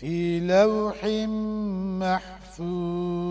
في لوح محفوظ.